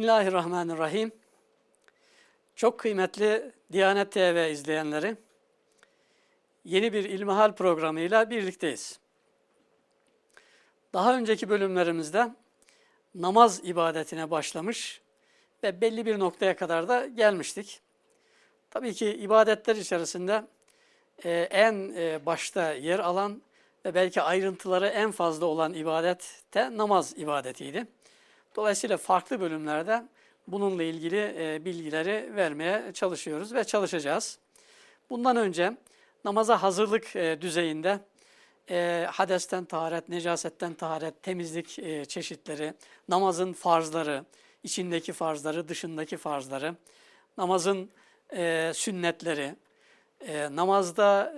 Bismillahirrahmanirrahim. Çok kıymetli Diyanet TV izleyenleri, yeni bir İlmihal programıyla birlikteyiz. Daha önceki bölümlerimizde namaz ibadetine başlamış ve belli bir noktaya kadar da gelmiştik. Tabii ki ibadetler içerisinde e, en e, başta yer alan ve belki ayrıntıları en fazla olan ibadet de namaz ibadetiydi. Dolayısıyla farklı bölümlerde bununla ilgili e, bilgileri vermeye çalışıyoruz ve çalışacağız. Bundan önce namaza hazırlık e, düzeyinde e, hadesten taharet, necasetten taharet, temizlik e, çeşitleri, namazın farzları, içindeki farzları, dışındaki farzları, namazın sünnetleri, e, namazda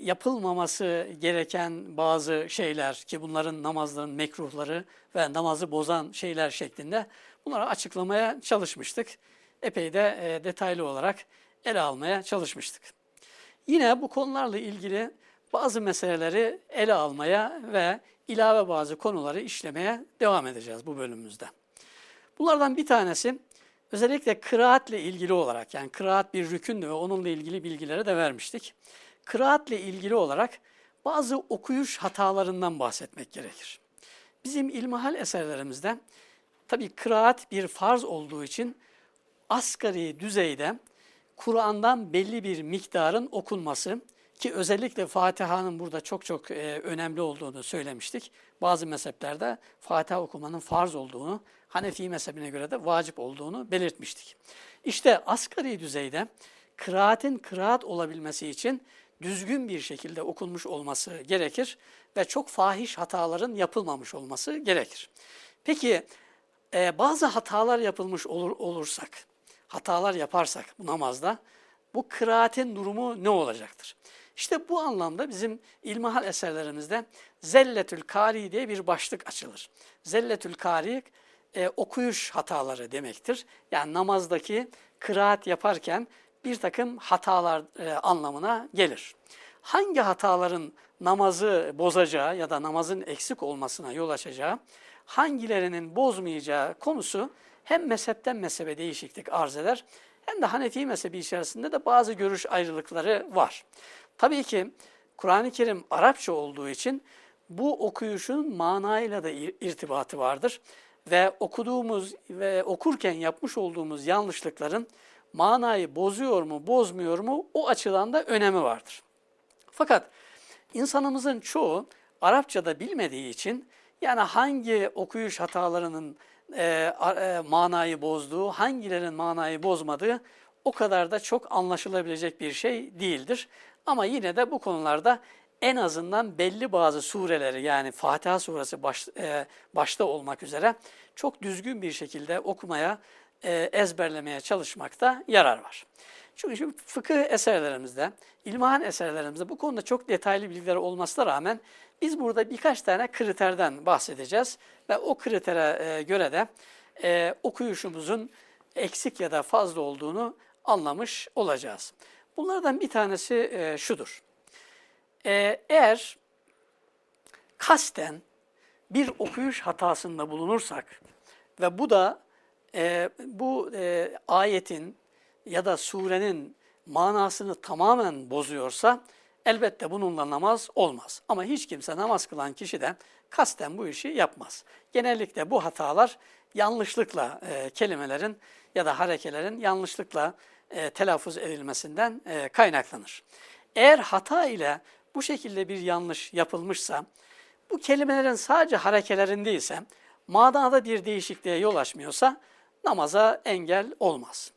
yapılmaması gereken bazı şeyler ki bunların namazların mekruhları ve namazı bozan şeyler şeklinde bunları açıklamaya çalışmıştık. Epey de e, detaylı olarak ele almaya çalışmıştık. Yine bu konularla ilgili bazı meseleleri ele almaya ve ilave bazı konuları işlemeye devam edeceğiz bu bölümümüzde. Bunlardan bir tanesi özellikle kıraatle ilgili olarak yani kıraat bir rükündü ve onunla ilgili bilgileri de vermiştik kıraatle ilgili olarak bazı okuyuş hatalarından bahsetmek gerekir. Bizim ilmihal eserlerimizde tabi kıraat bir farz olduğu için asgari düzeyde Kur'an'dan belli bir miktarın okunması ki özellikle Fatiha'nın burada çok çok e, önemli olduğunu söylemiştik. Bazı mezheplerde Fatiha okumanın farz olduğunu, Hanefi mezhebine göre de vacip olduğunu belirtmiştik. İşte asgari düzeyde kıraatin kıraat olabilmesi için düzgün bir şekilde okunmuş olması gerekir ve çok fahiş hataların yapılmamış olması gerekir. Peki e, bazı hatalar yapılmış olur, olursak, hatalar yaparsak bu namazda bu kıraatin durumu ne olacaktır? İşte bu anlamda bizim ilmihal eserlerimizde Zelletül Kari diye bir başlık açılır. Zelletül Kari e, okuyuş hataları demektir. Yani namazdaki kıraat yaparken bir takım hatalar e, anlamına gelir. Hangi hataların namazı bozacağı ya da namazın eksik olmasına yol açacağı, hangilerinin bozmayacağı konusu hem mezhepten mezhebe değişiklik arz eder, hem de Hanefi mezhebi içerisinde de bazı görüş ayrılıkları var. Tabii ki Kur'an-ı Kerim Arapça olduğu için bu okuyuşun manayla da irtibatı vardır. Ve okuduğumuz ve okurken yapmış olduğumuz yanlışlıkların manayı bozuyor mu, bozmuyor mu o açıdan da önemi vardır. Fakat insanımızın çoğu Arapçada bilmediği için yani hangi okuyuş hatalarının e, e, manayı bozduğu, hangilerinin manayı bozmadığı o kadar da çok anlaşılabilecek bir şey değildir. Ama yine de bu konularda en azından belli bazı sureleri yani Fatiha suresi baş, e, başta olmak üzere çok düzgün bir şekilde okumaya e, ezberlemeye çalışmakta yarar var. Çünkü şimdi fıkıh eserlerimizde, ilmihan eserlerimizde bu konuda çok detaylı bilgiler olmasına rağmen biz burada birkaç tane kriterden bahsedeceğiz ve o kritere e, göre de e, okuyuşumuzun eksik ya da fazla olduğunu anlamış olacağız. Bunlardan bir tanesi e, şudur. E, eğer kasten bir okuyuş hatasında bulunursak ve bu da e, bu e, ayetin ya da surenin manasını tamamen bozuyorsa elbette bununla namaz olmaz. Ama hiç kimse namaz kılan kişi de kasten bu işi yapmaz. Genellikle bu hatalar yanlışlıkla e, kelimelerin ya da harekelerin yanlışlıkla e, telaffuz edilmesinden e, kaynaklanır. Eğer hata ile bu şekilde bir yanlış yapılmışsa, bu kelimelerin sadece harekelerinde ise, manada bir değişikliğe yol açmıyorsa namaza engel olmaz.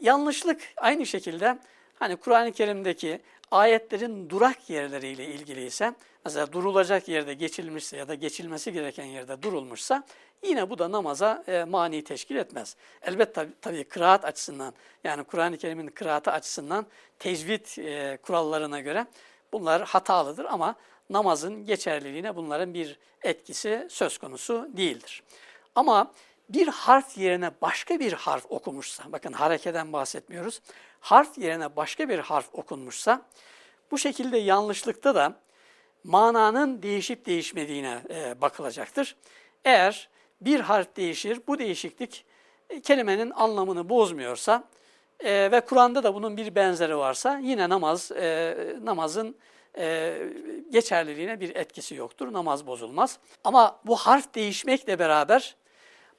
Yanlışlık aynı şekilde hani Kur'an-ı Kerim'deki ayetlerin durak yerleriyle ilgili ise mesela durulacak yerde geçilmişse ya da geçilmesi gereken yerde durulmuşsa yine bu da namaza e, mani teşkil etmez. Elbette tabii, tabii kıraat açısından yani Kur'an-ı Kerim'in kıraatı açısından tecvid e, kurallarına göre bunlar hatalıdır ama namazın geçerliliğine bunların bir etkisi söz konusu değildir. Ama bir harf yerine başka bir harf okumuşsa, bakın harekeden bahsetmiyoruz, harf yerine başka bir harf okunmuşsa, bu şekilde yanlışlıkta da mananın değişip değişmediğine e, bakılacaktır. Eğer bir harf değişir. Bu değişiklik e, kelimenin anlamını bozmuyorsa e, ve Kur'an'da da bunun bir benzeri varsa yine namaz e, namazın e, geçerliliğine bir etkisi yoktur. Namaz bozulmaz. Ama bu harf değişmekle beraber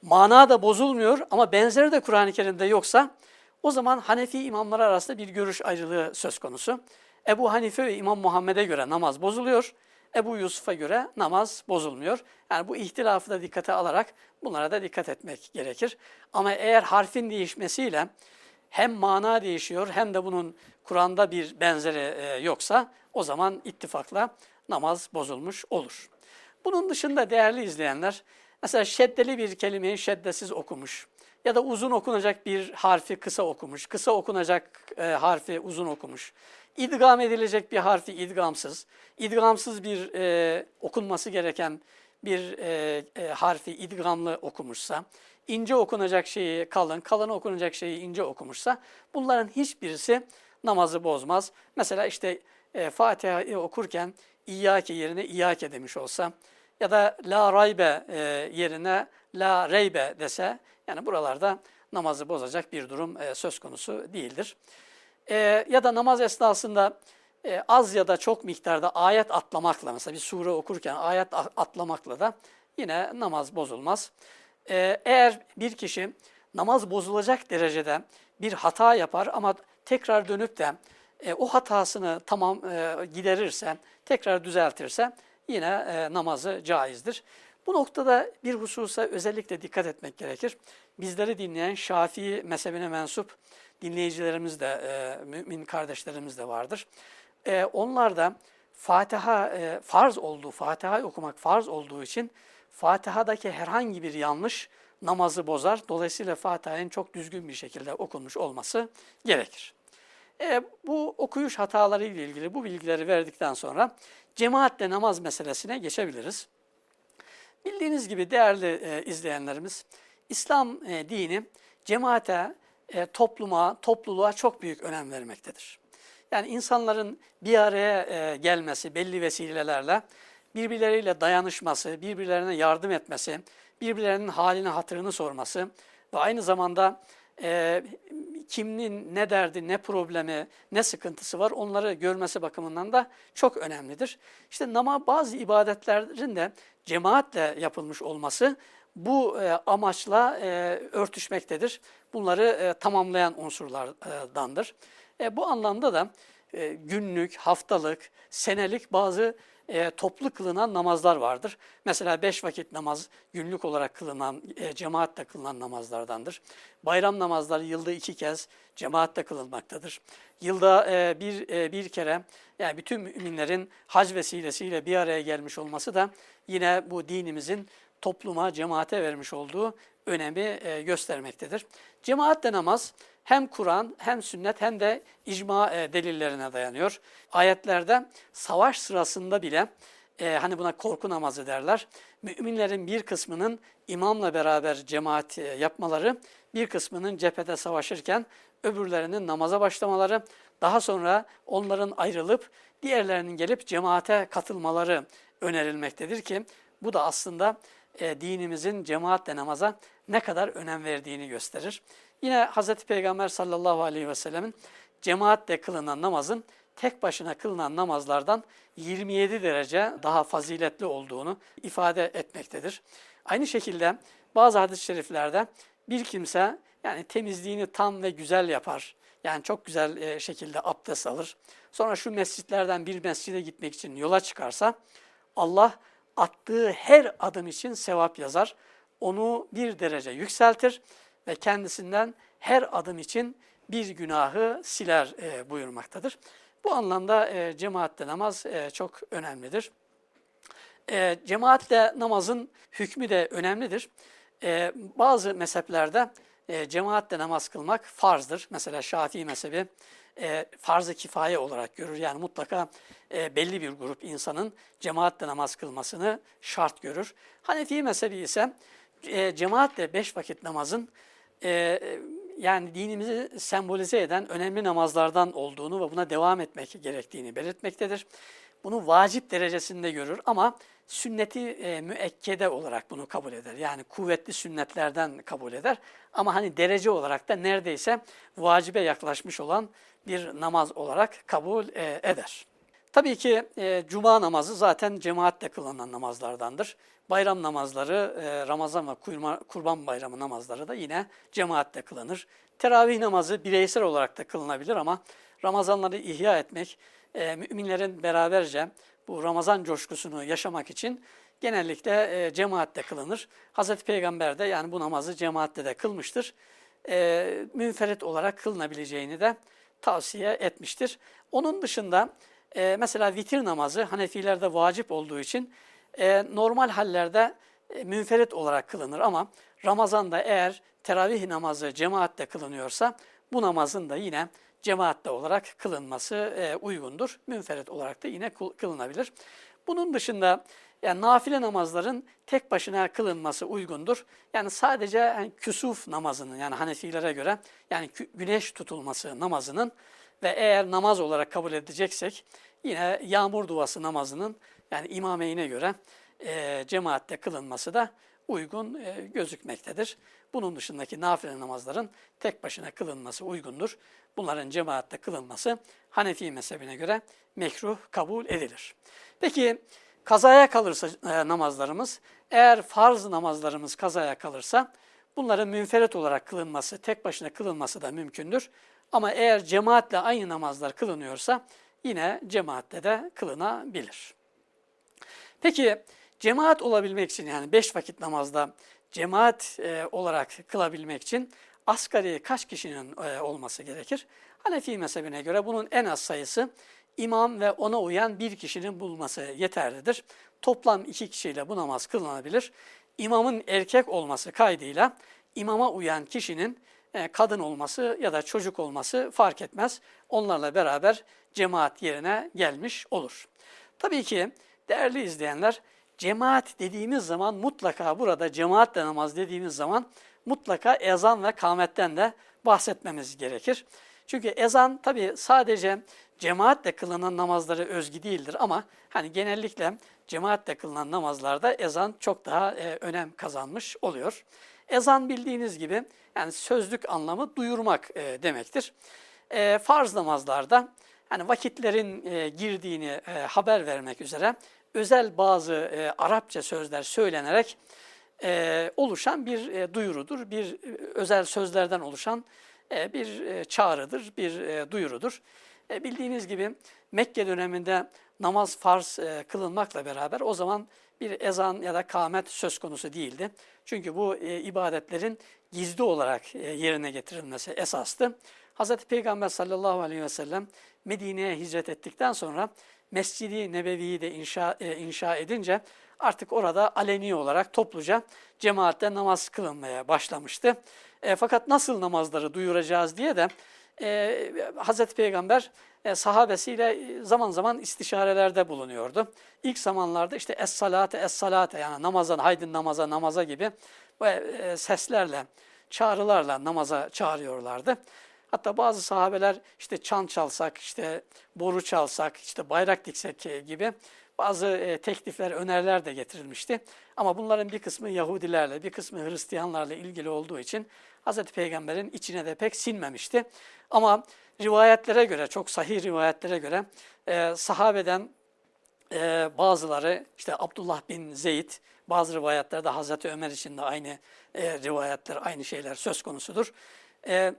mana da bozulmuyor ama benzeri de Kur'an-ı Kerim'de yoksa o zaman Hanefi imamları arasında bir görüş ayrılığı söz konusu. Ebu Hanife ve İmam Muhammed'e göre namaz bozuluyor. Ebu Yusuf'a göre namaz bozulmuyor. Yani bu ihtilafı da dikkate alarak bunlara da dikkat etmek gerekir. Ama eğer harfin değişmesiyle hem mana değişiyor hem de bunun Kur'an'da bir benzeri e, yoksa o zaman ittifakla namaz bozulmuş olur. Bunun dışında değerli izleyenler, mesela şeddeli bir kelimeyi şeddesiz okumuş ya da uzun okunacak bir harfi kısa okumuş, kısa okunacak e, harfi uzun okumuş, idgam edilecek bir harfi idgamsız, idgamsız bir e, okunması gereken bir e, e, harfi idgamlı okumuşsa, ince okunacak şeyi kalın, kalın okunacak şeyi ince okumuşsa bunların hiçbirisi namazı bozmaz. Mesela işte e, Fatiha'yı okurken İyyâke yerine İyyâke demiş olsa ya da La Raybe e, yerine La Reybe dese yani buralarda namazı bozacak bir durum e, söz konusu değildir. E, ya da namaz esnasında az ya da çok miktarda ayet atlamakla mesela bir sure okurken ayet atlamakla da yine namaz bozulmaz. Eğer bir kişi namaz bozulacak derecede bir hata yapar ama tekrar dönüp de e, o hatasını tamam e, giderirse, tekrar düzeltirse yine e, namazı caizdir. Bu noktada bir hususa özellikle dikkat etmek gerekir. Bizleri dinleyen Şafii mezhebine mensup dinleyicilerimiz de, e, mümin kardeşlerimiz de vardır. E, onlar da Fatiha e, farz olduğu, Fatiha okumak farz olduğu için Fatiha'daki herhangi bir yanlış namazı bozar. Dolayısıyla Fatiha'nın çok düzgün bir şekilde okunmuş olması gerekir. E, bu okuyuş hataları ile ilgili bu bilgileri verdikten sonra cemaatle namaz meselesine geçebiliriz. Bildiğiniz gibi değerli e, izleyenlerimiz, İslam e, dini cemaate, e, topluma, topluluğa çok büyük önem vermektedir. Yani insanların bir araya e, gelmesi belli vesilelerle birbirleriyle dayanışması, birbirlerine yardım etmesi, birbirlerinin halini hatırını sorması ve aynı zamanda e, kiminin ne derdi, ne problemi, ne sıkıntısı var onları görmesi bakımından da çok önemlidir. İşte nama bazı ibadetlerin de cemaatle yapılmış olması bu e, amaçla e, örtüşmektedir. Bunları e, tamamlayan unsurlardandır. E, bu anlamda da e, günlük, haftalık, senelik bazı e, toplu kılınan namazlar vardır. Mesela beş vakit namaz günlük olarak kılınan, e, cemaatle kılınan namazlardandır. Bayram namazları yılda iki kez cemaatle kılınmaktadır. Yılda e, bir, e, bir kere yani bütün müminlerin hac vesilesiyle bir araya gelmiş olması da yine bu dinimizin topluma, cemaate vermiş olduğu önemi e, göstermektedir. Cemaatle namaz hem Kur'an hem sünnet hem de icma e, delillerine dayanıyor. Ayetlerde savaş sırasında bile e, hani buna korku namazı derler. Müminlerin bir kısmının imamla beraber cemaat e, yapmaları, bir kısmının cephede savaşırken öbürlerinin namaza başlamaları, daha sonra onların ayrılıp diğerlerinin gelip cemaate katılmaları önerilmektedir ki bu da aslında e, dinimizin cemaatle namaza ne kadar önem verdiğini gösterir. Yine Hz. Peygamber sallallahu aleyhi ve sellemin cemaatle kılınan namazın tek başına kılınan namazlardan 27 derece daha faziletli olduğunu ifade etmektedir. Aynı şekilde bazı hadis-i şeriflerde bir kimse yani temizliğini tam ve güzel yapar. Yani çok güzel e, şekilde abdest alır. Sonra şu mescitlerden bir mescide gitmek için yola çıkarsa Allah attığı her adım için sevap yazar. Onu bir derece yükseltir ve kendisinden her adım için bir günahı siler e, buyurmaktadır. Bu anlamda e, cemaatle namaz e, çok önemlidir. E, cemaatle namazın hükmü de önemlidir. E, bazı mezheplerde e, cemaatle namaz kılmak farzdır. Mesela Şafii mezhebi e, farz-ı kifaye olarak görür. Yani mutlaka e, belli bir grup insanın cemaatle namaz kılmasını şart görür. Hanefi mezhebi ise e, cemaatle beş vakit namazın e, yani dinimizi sembolize eden önemli namazlardan olduğunu ve buna devam etmek gerektiğini belirtmektedir. bunu vacip derecesinde görür ama sünneti e, müekkede olarak bunu kabul eder. Yani kuvvetli sünnetlerden kabul eder. Ama hani derece olarak da neredeyse vacibe yaklaşmış olan bir namaz olarak kabul e, eder. Tabii ki e, cuma namazı zaten cemaatle kılınan namazlardandır. Bayram namazları, e, Ramazan ve Kurban Bayramı namazları da yine cemaatle kılınır. Teravih namazı bireysel olarak da kılınabilir ama Ramazanları ihya etmek, e, müminlerin beraberce bu Ramazan coşkusunu yaşamak için genellikle e, cemaatle kılınır. Hazreti Peygamber de yani bu namazı cemaatle de kılmıştır. E, münferit olarak kılınabileceğini de tavsiye etmiştir. Onun dışında e, mesela vitir namazı Hanefilerde vacip olduğu için e, normal hallerde e, münferit olarak kılınır ama Ramazan'da eğer teravih namazı cemaatle kılınıyorsa bu namazın da yine cemaatle olarak kılınması e, uygundur. Münferit olarak da yine kılınabilir. Bunun dışında yani nafile namazların tek başına kılınması uygundur. Yani sadece yani küsuf namazının yani Hanefilere göre yani güneş tutulması namazının ve eğer namaz olarak kabul edeceksek yine yağmur duası namazının yani imameyine göre e, cemaatte kılınması da uygun e, gözükmektedir. Bunun dışındaki nafile namazların tek başına kılınması uygundur. Bunların cemaatte kılınması Hanefi mezhebine göre mekruh kabul edilir. Peki kazaya kalırsa e, namazlarımız, eğer farz namazlarımız kazaya kalırsa bunların münferit olarak kılınması, tek başına kılınması da mümkündür. Ama eğer cemaatle aynı namazlar kılınıyorsa yine cemaatle de kılınabilir. Peki cemaat olabilmek için yani beş vakit namazda cemaat e, olarak kılabilmek için asgari kaç kişinin e, olması gerekir? Hanefi mezhebine göre bunun en az sayısı imam ve ona uyan bir kişinin bulması yeterlidir. Toplam iki kişiyle bu namaz kılınabilir. İmamın erkek olması kaydıyla imama uyan kişinin kadın olması ya da çocuk olması fark etmez. Onlarla beraber cemaat yerine gelmiş olur. Tabii ki değerli izleyenler cemaat dediğimiz zaman mutlaka burada cemaatle namaz dediğimiz zaman mutlaka ezan ve kametten de bahsetmemiz gerekir. Çünkü ezan tabii sadece cemaatle kılınan namazları özgü değildir ama hani genellikle cemaatle kılınan namazlarda ezan çok daha e, önem kazanmış oluyor. Ezan bildiğiniz gibi yani sözlük anlamı duyurmak e, demektir. E, farz namazlarda hani vakitlerin e, girdiğini e, haber vermek üzere özel bazı e, Arapça sözler söylenerek e, oluşan bir e, duyurudur. Bir e, özel sözlerden oluşan e, bir e, çağrıdır, bir e, duyurudur. E, bildiğiniz gibi Mekke döneminde namaz farz e, kılınmakla beraber o zaman bir ezan ya da kâmet söz konusu değildi. Çünkü bu e, ibadetlerin gizli olarak e, yerine getirilmesi esastı. Hz. Peygamber sallallahu aleyhi ve sellem Medine'ye hicret ettikten sonra Mescidi Nebevi'yi de inşa, e, inşa edince artık orada aleni olarak topluca cemaatte namaz kılınmaya başlamıştı. E, fakat nasıl namazları duyuracağız diye de e, Hazreti Peygamber sahabesiyle zaman zaman istişarelerde bulunuyordu. İlk zamanlarda işte es-salate es-salate yani namazan haydin namaza namaza gibi e, seslerle, çağrılarla namaza çağırıyorlardı. Hatta bazı sahabeler işte çan çalsak, işte boru çalsak, işte bayrak diksek gibi bazı e, teklifler, öneriler de getirilmişti. Ama bunların bir kısmı Yahudilerle, bir kısmı Hristiyanlarla ilgili olduğu için Hz. Peygamber'in içine de pek sinmemişti. Ama rivayetlere göre, çok sahih rivayetlere göre e, sahabeden e, bazıları, işte Abdullah bin Zeyd, bazı rivayetlerde Hazreti Ömer için de aynı e, rivayetler, aynı şeyler söz konusudur. E,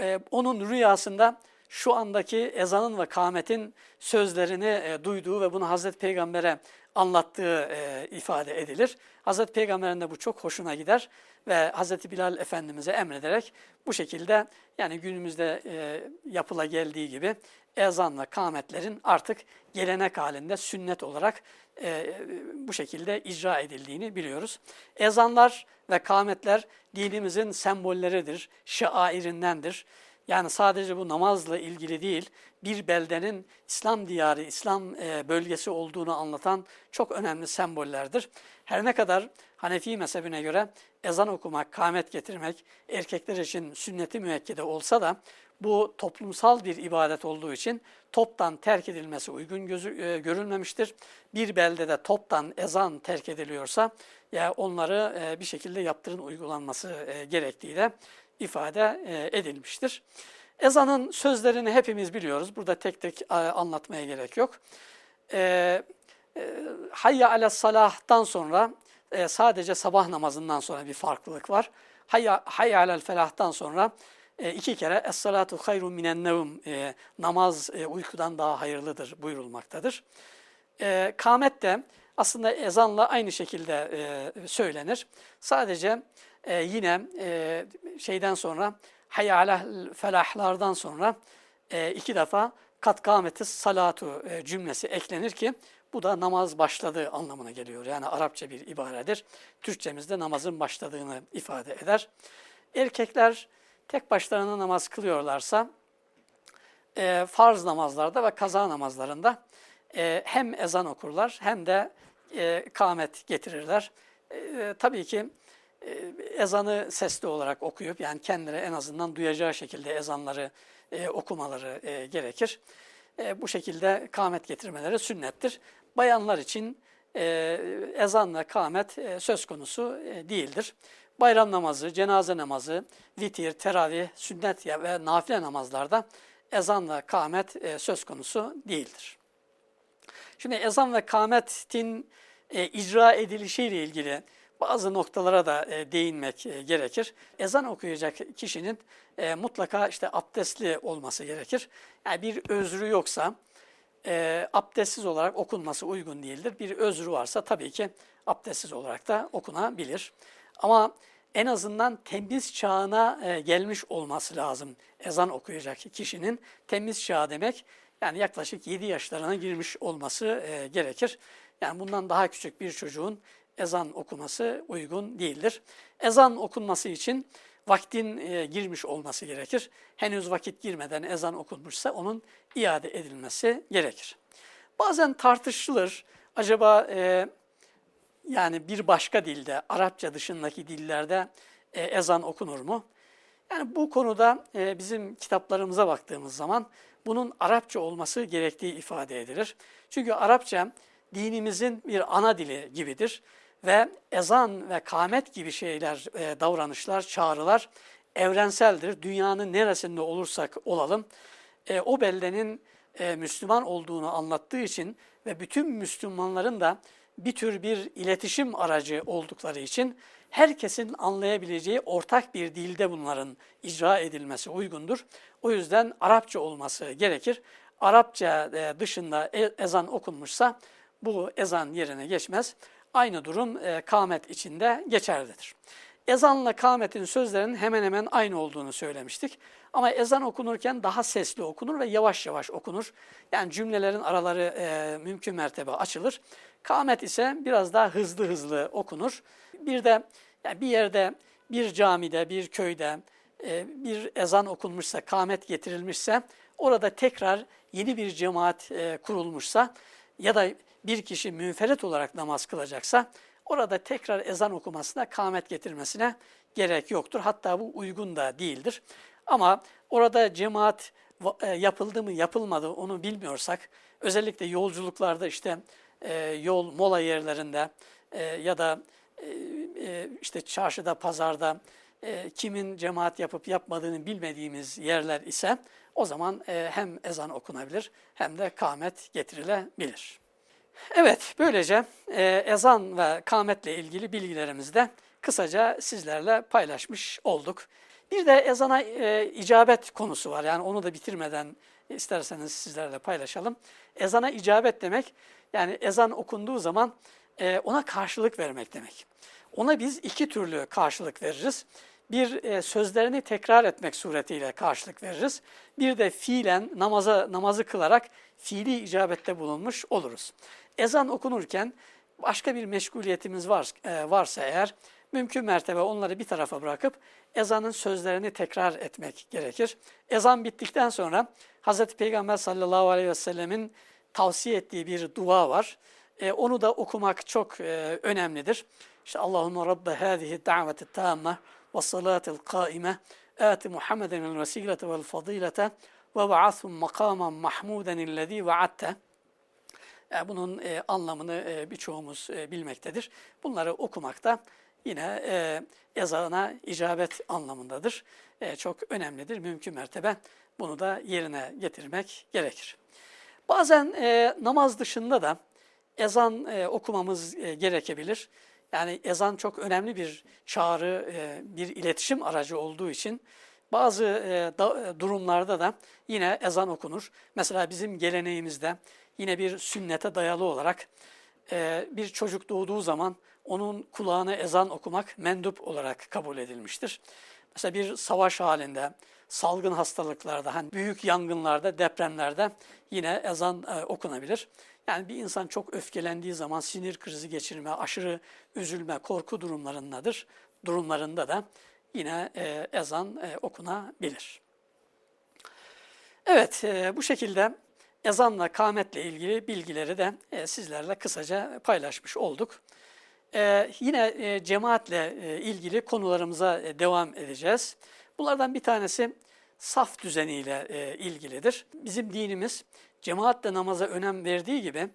e, onun rüyasında şu andaki ezanın ve kâmetin sözlerini e, duyduğu ve bunu Hazreti Peygamber'e anlattığı e, ifade edilir. Hazreti Peygamber'in de bu çok hoşuna gider ve Hazreti Bilal Efendimiz'e emrederek bu şekilde yani günümüzde e, yapıla geldiği gibi ezan ve kâmetlerin artık gelenek halinde sünnet olarak e, bu şekilde icra edildiğini biliyoruz. Ezanlar ve kâmetler dinimizin sembolleridir, şairindendir. Yani sadece bu namazla ilgili değil, bir beldenin İslam diyarı, İslam e, bölgesi olduğunu anlatan çok önemli sembollerdir. Her ne kadar Hanefi mezhebine göre ezan okumak, kâmet getirmek erkekler için sünneti müekkede olsa da bu toplumsal bir ibadet olduğu için toptan terk edilmesi uygun gözü, e, görülmemiştir. Bir beldede toptan ezan terk ediliyorsa ya onları e, bir şekilde yaptırın uygulanması e, gerektiği de ifade e, edilmiştir. Ezanın sözlerini hepimiz biliyoruz. Burada tek tek e, anlatmaya gerek yok. E, e, Hayya ala salah'tan sonra e, sadece sabah namazından sonra bir farklılık var. Hayya, hayya alel felah'tan sonra e, iki kere es-salatu hayrun minen nevm e, namaz e, uykudan daha hayırlıdır buyurulmaktadır. E, kâmet de aslında ezanla aynı şekilde e, söylenir. Sadece e, yine e, şeyden sonra hayya alel felahlardan sonra e, iki defa kat kâmeti salatu e, cümlesi eklenir ki bu da namaz başladığı anlamına geliyor. Yani Arapça bir ibaredir. Türkçemizde namazın başladığını ifade eder. Erkekler tek başlarına namaz kılıyorlarsa e, farz namazlarda ve kaza namazlarında e, hem ezan okurlar hem de e, kâmet getirirler. E, tabii ki e, ezanı sesli olarak okuyup yani kendileri en azından duyacağı şekilde ezanları e, okumaları e, gerekir. E, bu şekilde kâmet getirmeleri sünnettir bayanlar için e, ezan ve kâmet e, söz konusu e, değildir. Bayram namazı, cenaze namazı, vitir, teravih, sünnet ve nafile namazlarda ezan ve kâmet e, söz konusu değildir. Şimdi ezan ve kâmetin e, icra edilişiyle ilgili bazı noktalara da e, değinmek e, gerekir. Ezan okuyacak kişinin e, mutlaka işte abdestli olması gerekir. Yani bir özrü yoksa, e, abdestsiz olarak okunması uygun değildir. Bir özrü varsa tabii ki abdestsiz olarak da okunabilir. Ama en azından temiz çağına e, gelmiş olması lazım ezan okuyacak kişinin. Temiz çağı demek yani yaklaşık 7 yaşlarına girmiş olması e, gerekir. Yani bundan daha küçük bir çocuğun ezan okuması uygun değildir. Ezan okunması için vaktin e, girmiş olması gerekir. Henüz vakit girmeden ezan okunmuşsa onun iade edilmesi gerekir. Bazen tartışılır acaba e, yani bir başka dilde Arapça dışındaki dillerde e, ezan okunur mu? Yani bu konuda e, bizim kitaplarımıza baktığımız zaman bunun Arapça olması gerektiği ifade edilir. Çünkü Arapça dinimizin bir ana dili gibidir ve ezan ve kâmet gibi şeyler, e, davranışlar, çağrılar evrenseldir. Dünyanın neresinde olursak olalım, e, o beldenin e, Müslüman olduğunu anlattığı için ve bütün Müslümanların da bir tür bir iletişim aracı oldukları için herkesin anlayabileceği ortak bir dilde bunların icra edilmesi uygundur. O yüzden Arapça olması gerekir. Arapça e, dışında e, ezan okunmuşsa bu ezan yerine geçmez. Aynı durum e, kâmet içinde geçerlidir. Ezanla kâmetin sözlerinin hemen hemen aynı olduğunu söylemiştik. Ama ezan okunurken daha sesli okunur ve yavaş yavaş okunur. Yani cümlelerin araları e, mümkün mertebe açılır. Kâmet ise biraz daha hızlı hızlı okunur. Bir de yani bir yerde, bir camide, bir köyde e, bir ezan okunmuşsa, kâmet getirilmişse, orada tekrar yeni bir cemaat e, kurulmuşsa ya da bir kişi münferit olarak namaz kılacaksa orada tekrar ezan okumasına, kâmet getirmesine gerek yoktur. Hatta bu uygun da değildir. Ama orada cemaat e, yapıldı mı yapılmadı onu bilmiyorsak özellikle yolculuklarda işte e, yol mola yerlerinde e, ya da işte çarşıda pazarda kimin cemaat yapıp yapmadığını bilmediğimiz yerler ise o zaman hem ezan okunabilir hem de kâmet getirilebilir. Evet, böylece e, ezan ve kâmetle ilgili bilgilerimizi de kısaca sizlerle paylaşmış olduk. Bir de ezana e, icabet konusu var. Yani onu da bitirmeden isterseniz sizlerle paylaşalım. Ezana icabet demek, yani ezan okunduğu zaman e, ona karşılık vermek demek. Ona biz iki türlü karşılık veririz. Bir e, sözlerini tekrar etmek suretiyle karşılık veririz. Bir de fiilen namaza, namazı kılarak fiili icabette bulunmuş oluruz ezan okunurken başka bir meşguliyetimiz var, e, varsa eğer mümkün mertebe onları bir tarafa bırakıp ezanın sözlerini tekrar etmek gerekir. Ezan bittikten sonra Hz. Peygamber sallallahu aleyhi ve sellemin tavsiye ettiği bir dua var. E, onu da okumak çok e, önemlidir. İşte Allahümme Rabbe hâzihi da'veti tâmme ve salâtil kâime âti Muhammeden el vesilete vel fadîlete ve ba'athum makâman mahmûden illezî va'atte e, bunun e, anlamını e, birçoğumuz bilmektedir. Bunları okumakta yine ezana icabet anlamındadır. Çok önemlidir. Mümkün mertebe bunu da yerine getirmek gerekir. Bazen namaz dışında da ezan okumamız gerekebilir. Yani ezan çok önemli bir çağrı, bir iletişim aracı olduğu için bazı durumlarda da yine ezan okunur. Mesela bizim geleneğimizde yine bir sünnete dayalı olarak e, bir çocuk doğduğu zaman onun kulağına ezan okumak mendup olarak kabul edilmiştir. Mesela bir savaş halinde, salgın hastalıklarda, hani büyük yangınlarda, depremlerde yine ezan e, okunabilir. Yani bir insan çok öfkelendiği zaman sinir krizi geçirme, aşırı üzülme, korku durumlarındadır. Durumlarında da yine e, ezan e, okunabilir. Evet, e, bu şekilde ezanla kâmetle ilgili bilgileri de e, sizlerle kısaca paylaşmış olduk. E, yine e, cemaatle ilgili konularımıza devam edeceğiz. Bunlardan bir tanesi saf düzeniyle ilgilidir. Bizim dinimiz cemaatle namaza önem verdiği gibi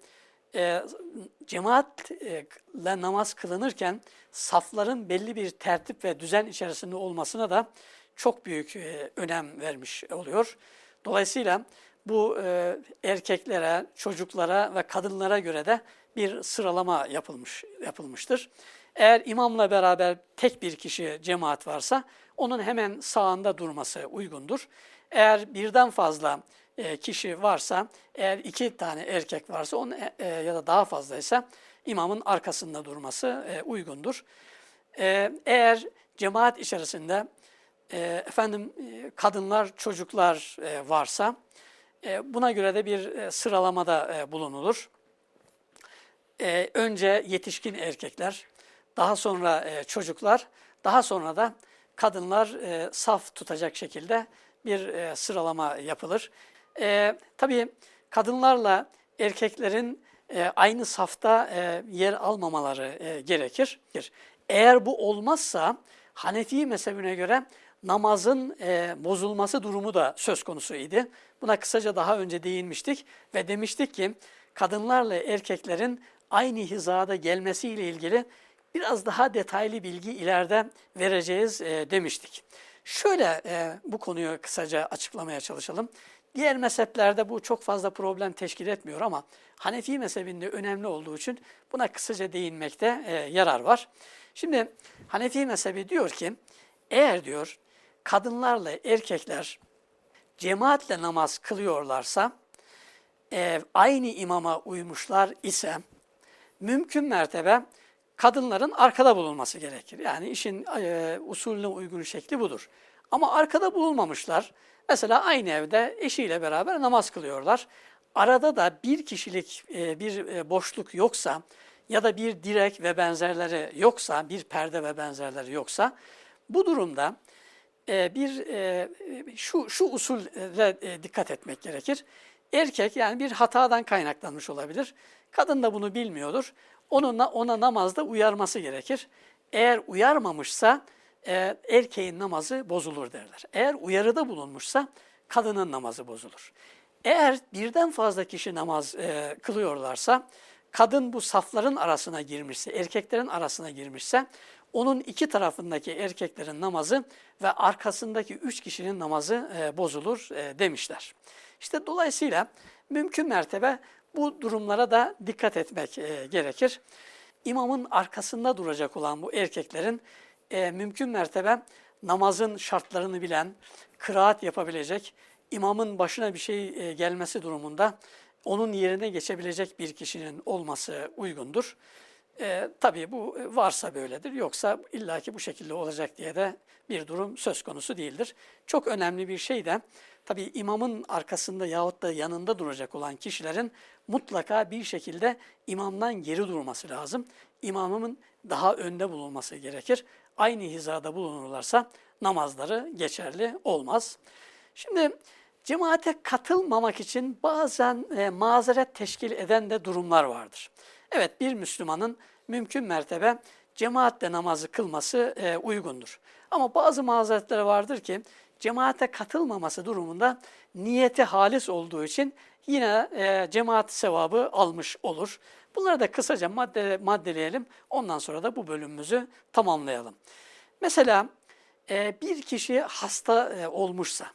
cemaatle namaz kılınırken safların belli bir tertip ve düzen içerisinde olmasına da çok büyük önem vermiş oluyor. Dolayısıyla bu e, erkeklere, çocuklara ve kadınlara göre de bir sıralama yapılmış yapılmıştır. Eğer imamla beraber tek bir kişi cemaat varsa onun hemen sağında durması uygundur. Eğer birden fazla e, kişi varsa, eğer iki tane erkek varsa onun e, e ya da daha fazlaysa imamın arkasında durması e, uygundur. E, eğer cemaat içerisinde e, efendim e, kadınlar, çocuklar e, varsa buna göre de bir e, sıralamada e, bulunulur. Önce yetişkin erkekler, daha sonra çocuklar, daha sonra da kadınlar saf tutacak şekilde bir sıralama yapılır. Tabii kadınlarla erkeklerin aynı safta yer almamaları gerekir. Eğer bu olmazsa Hanefi mezhebine göre namazın e, bozulması durumu da söz konusuydu. Buna kısaca daha önce değinmiştik ve demiştik ki kadınlarla erkeklerin aynı hizada gelmesiyle ilgili biraz daha detaylı bilgi ileride vereceğiz e, demiştik. Şöyle e, bu konuyu kısaca açıklamaya çalışalım. Diğer mezheplerde bu çok fazla problem teşkil etmiyor ama Hanefi mezhebinde önemli olduğu için buna kısaca değinmekte e, yarar var. Şimdi Hanefi mezhebi diyor ki eğer diyor kadınlarla erkekler cemaatle namaz kılıyorlarsa, e, aynı imama uymuşlar ise mümkün mertebe kadınların arkada bulunması gerekir. Yani işin e, usulüne uygun şekli budur. Ama arkada bulunmamışlar. Mesela aynı evde eşiyle beraber namaz kılıyorlar. Arada da bir kişilik e, bir e, boşluk yoksa ya da bir direk ve benzerleri yoksa, bir perde ve benzerleri yoksa bu durumda bir e, şu şu usulle e, dikkat etmek gerekir. Erkek yani bir hatadan kaynaklanmış olabilir. Kadın da bunu bilmiyordur. Onunla ona namazda uyarması gerekir. Eğer uyarmamışsa e, erkeğin namazı bozulur derler. Eğer uyarıda bulunmuşsa kadının namazı bozulur. Eğer birden fazla kişi namaz e, kılıyorlarsa, kadın bu safların arasına girmişse, erkeklerin arasına girmişse, onun iki tarafındaki erkeklerin namazı ve arkasındaki üç kişinin namazı e, bozulur e, demişler. İşte dolayısıyla mümkün mertebe bu durumlara da dikkat etmek e, gerekir. İmamın arkasında duracak olan bu erkeklerin e, mümkün mertebe namazın şartlarını bilen, kıraat yapabilecek, imamın başına bir şey e, gelmesi durumunda onun yerine geçebilecek bir kişinin olması uygundur. E, tabii bu varsa böyledir. Yoksa illaki bu şekilde olacak diye de bir durum söz konusu değildir. Çok önemli bir şey de tabii imamın arkasında yahut da yanında duracak olan kişilerin mutlaka bir şekilde imamdan geri durması lazım. İmamın daha önde bulunması gerekir. Aynı hizada bulunurlarsa namazları geçerli olmaz. Şimdi cemaate katılmamak için bazen e, mazeret teşkil eden de durumlar vardır. Evet bir Müslümanın mümkün mertebe cemaatle namazı kılması e, uygundur. Ama bazı mazeretler vardır ki cemaate katılmaması durumunda niyeti halis olduğu için yine e, cemaat sevabı almış olur. Bunları da kısaca madde, maddeleyelim. Ondan sonra da bu bölümümüzü tamamlayalım. Mesela e, bir kişi hasta e, olmuşsa,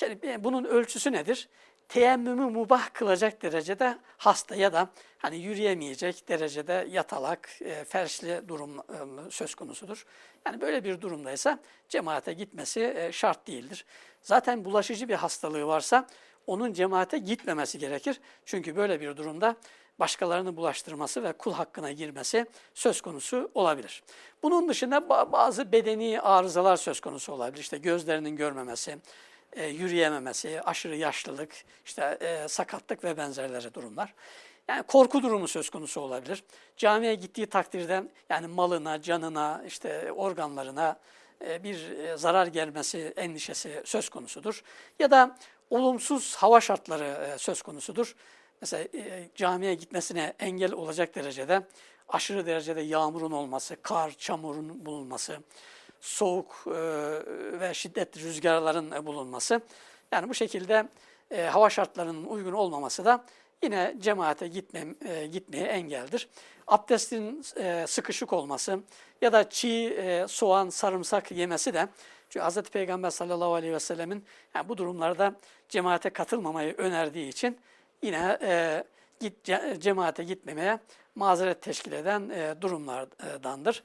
yani e, bunun ölçüsü nedir? Teyemmümü mubah kılacak derecede hasta ya da hani yürüyemeyecek derecede yatalak, e, ferşli durum e, söz konusudur. Yani böyle bir durumdaysa cemaate gitmesi e, şart değildir. Zaten bulaşıcı bir hastalığı varsa onun cemaate gitmemesi gerekir. Çünkü böyle bir durumda başkalarını bulaştırması ve kul hakkına girmesi söz konusu olabilir. Bunun dışında bazı bedeni arızalar söz konusu olabilir. İşte gözlerinin görmemesi, e, yürüyememesi, aşırı yaşlılık, işte e, sakatlık ve benzerleri durumlar. Yani korku durumu söz konusu olabilir. Camiye gittiği takdirde yani malına, canına, işte organlarına e, bir e, zarar gelmesi endişesi söz konusudur. Ya da olumsuz hava şartları e, söz konusudur. Mesela e, camiye gitmesine engel olacak derecede aşırı derecede yağmurun olması, kar, çamurun bulunması, soğuk e, ve şiddetli rüzgarların bulunması. Yani bu şekilde e, hava şartlarının uygun olmaması da yine cemaate gitmem, e, gitmeye engeldir. Abdestin e, sıkışık olması ya da çiğ e, soğan, sarımsak yemesi de çünkü Hz. Peygamber sallallahu aleyhi ve sellemin yani bu durumlarda cemaate katılmamayı önerdiği için yine e, git, cemaate gitmemeye mazeret teşkil eden e, durumlardandır.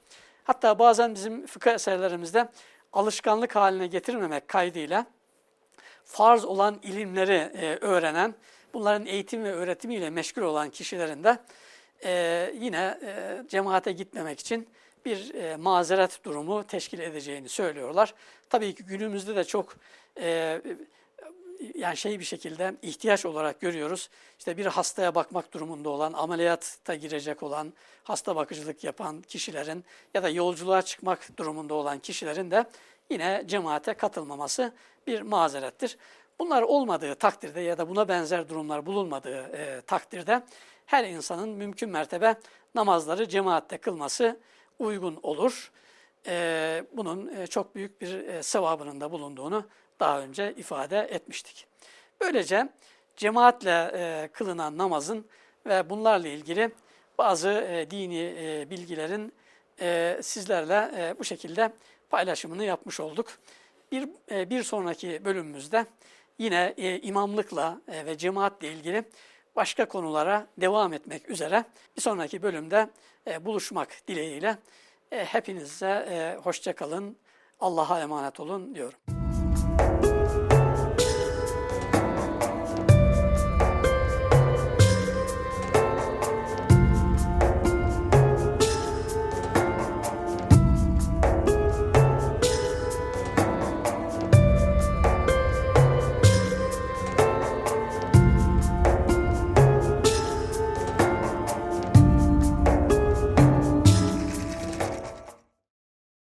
Hatta bazen bizim fıkıh eserlerimizde alışkanlık haline getirmemek kaydıyla farz olan ilimleri e, öğrenen, bunların eğitim ve öğretimiyle meşgul olan kişilerin de e, yine e, cemaate gitmemek için bir e, mazeret durumu teşkil edeceğini söylüyorlar. Tabii ki günümüzde de çok e, yani şey bir şekilde ihtiyaç olarak görüyoruz. İşte bir hastaya bakmak durumunda olan, ameliyatta girecek olan, hasta bakıcılık yapan kişilerin ya da yolculuğa çıkmak durumunda olan kişilerin de yine cemaate katılmaması bir mazerettir. Bunlar olmadığı takdirde ya da buna benzer durumlar bulunmadığı e, takdirde her insanın mümkün mertebe namazları cemaatte kılması uygun olur. E, bunun e, çok büyük bir e, sevabının da bulunduğunu daha önce ifade etmiştik. Böylece cemaatle e, kılınan namazın ve bunlarla ilgili bazı e, dini e, bilgilerin e, sizlerle e, bu şekilde paylaşımını yapmış olduk. Bir, e, bir sonraki bölümümüzde yine e, imamlıkla e, ve cemaatle ilgili başka konulara devam etmek üzere bir sonraki bölümde e, buluşmak dileğiyle e, hepinize e, hoşça Allah'a emanet olun diyorum.